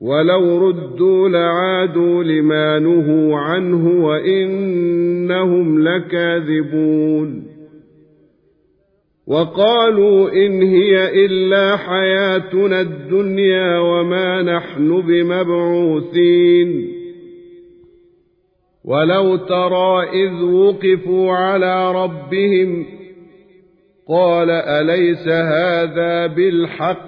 ولو ردوا لعادوا لما نهوا عنه وانهم لكاذبون وقالوا ان هي الا حياتنا الدنيا وما نحن بمبعوثين ولو ترى اذ وقفوا على ربهم قال اليس هذا بالحق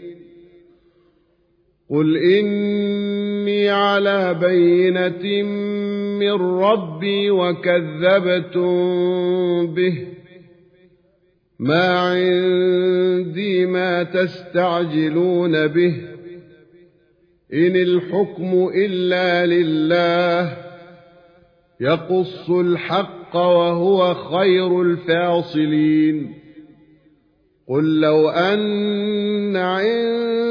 قل إني على بينة من ربي وكذبتم به ما عندي ما تستعجلون به إن الحكم إلا لله يقص الحق وهو خير الفاصلين قل لو أن عند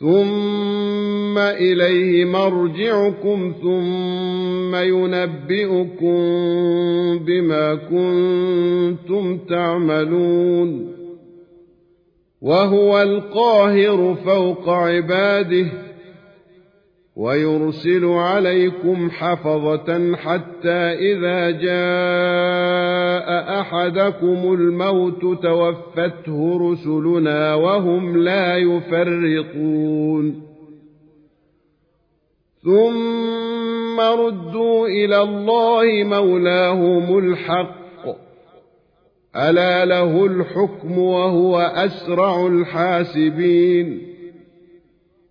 ثم إليه مرجعكم ثم ينبئكم بما كنتم تعملون وهو القاهر فوق عباده ويرسل عليكم حفظة حتى إذا جاء أحدكم الموت توفته رسلنا وهم لا يفرطون ثم ردوا إلى الله مولاهم الحق. ألا له الحكم وهو أسرع الحاسبين.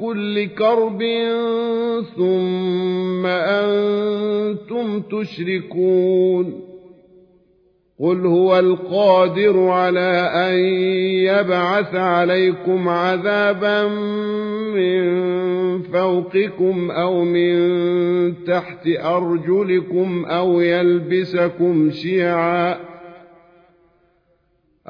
كل كرب ثم أنتم تشركون قل هو القادر على أن يبعث عليكم عذابا من فوقكم أو من تحت أرجلكم أو يلبسكم شيعاً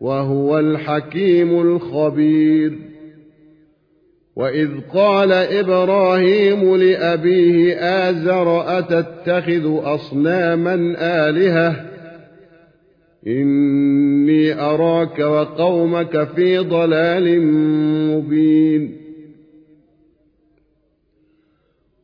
وهو الحكيم الخبير. وإذ قال إبراهيم لأبيه آزر أتتخذ أصناما آلهة؟ إني أراك وقومك في ضلال مبين.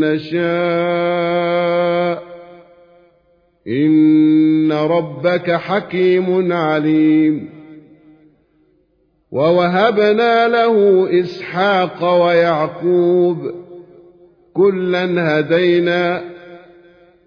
نشاء إن ربك حكيم عليم ووهبنا له إسحاق ويعقوب كلا هدينا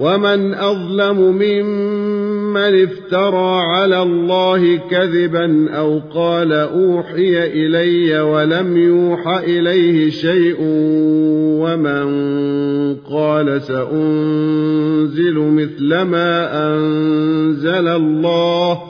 ومن أظلم ممن افترى على الله كذبا أو قال أوحي إلي ولم يوح إليه شيء ومن قال سأنزل مثل ما أنزل الله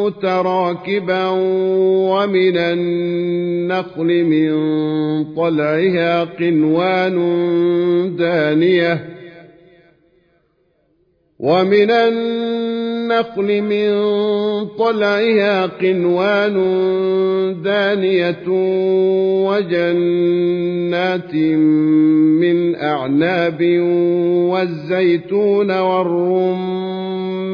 متراكبا ومن النخل من طلعها قنوان دانية ومن النخل من طلعها قنوان دانية وجنات من أعناب والزيتون والرمان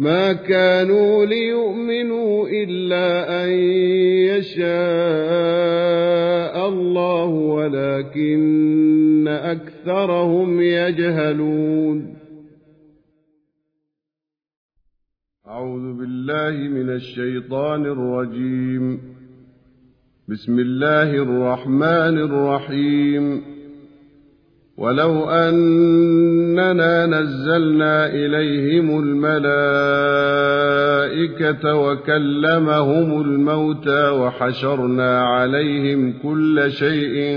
ما كانوا ليؤمنوا إلا أن يشاء الله ولكن أكثرهم يجهلون. أعوذ بالله من الشيطان الرجيم. بسم الله الرحمن الرحيم. ولو أننا نزلنا إليهم الملائكة وكلمهم الموتى وحشرنا عليهم كل شيء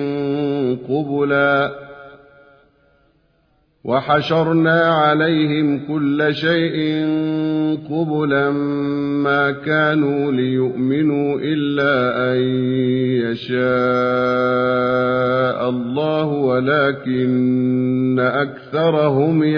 قبلا وحشرنا عليهم كل شيء قبلا ما كانوا ليؤمنوا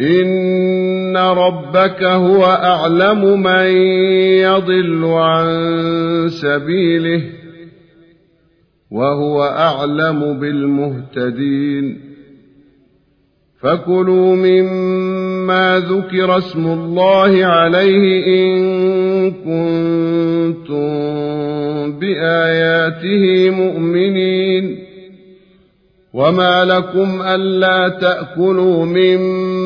إن ربك هو أعلم من يضل عن سبيله وهو أعلم بالمهتدين فكلوا مما ذكر اسم الله عليه إن كنتم بآياته مؤمنين وما لكم ألا تأكلوا مما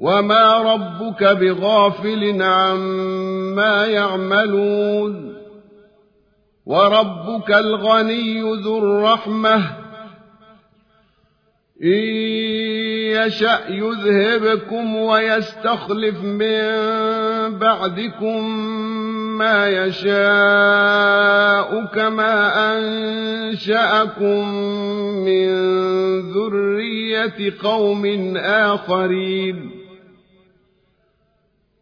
وما ربك بغافل عما يعملون وربك الغني ذو الرحمة إن يشأ يذهبكم ويستخلف من بعدكم ما يشاء كما أنشأكم من ذرية قوم آخرين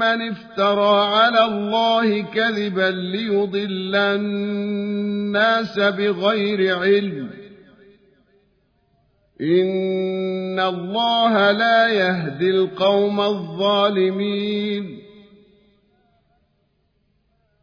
افترى على الله كذبا ليضل الناس بغير علم. إن الله لا يهدي القوم الظالمين.